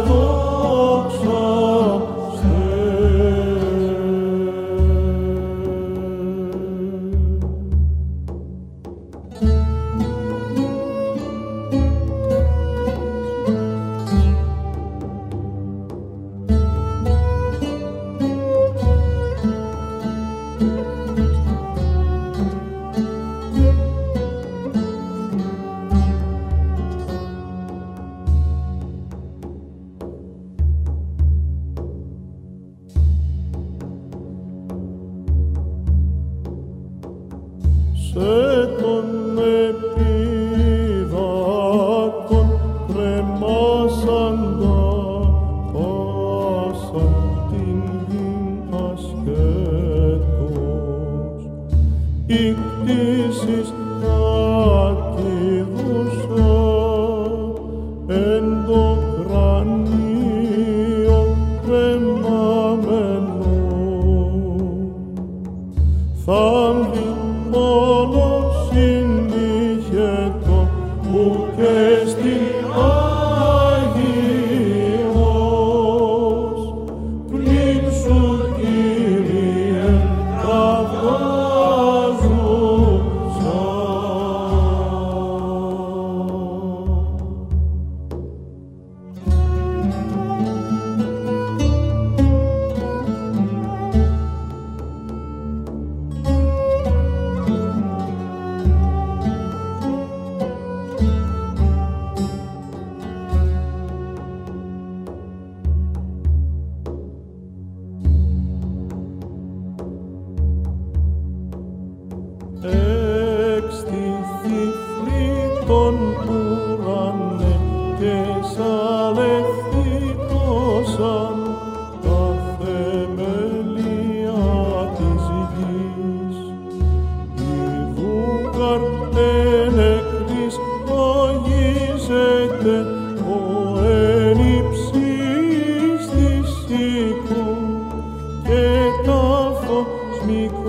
vox σε τον επιδάκον κρεμάσαντα πάσαν την γη ασχέτως. Οι κτήσεις κακηδούν day. εξ τη θυφλή των πουρανέ και σαλευθεί τόσαν τα θεμελία της γης. Η βούκαρ εν εκκλής ο ένυψης της οίκου και ταύτος μικρός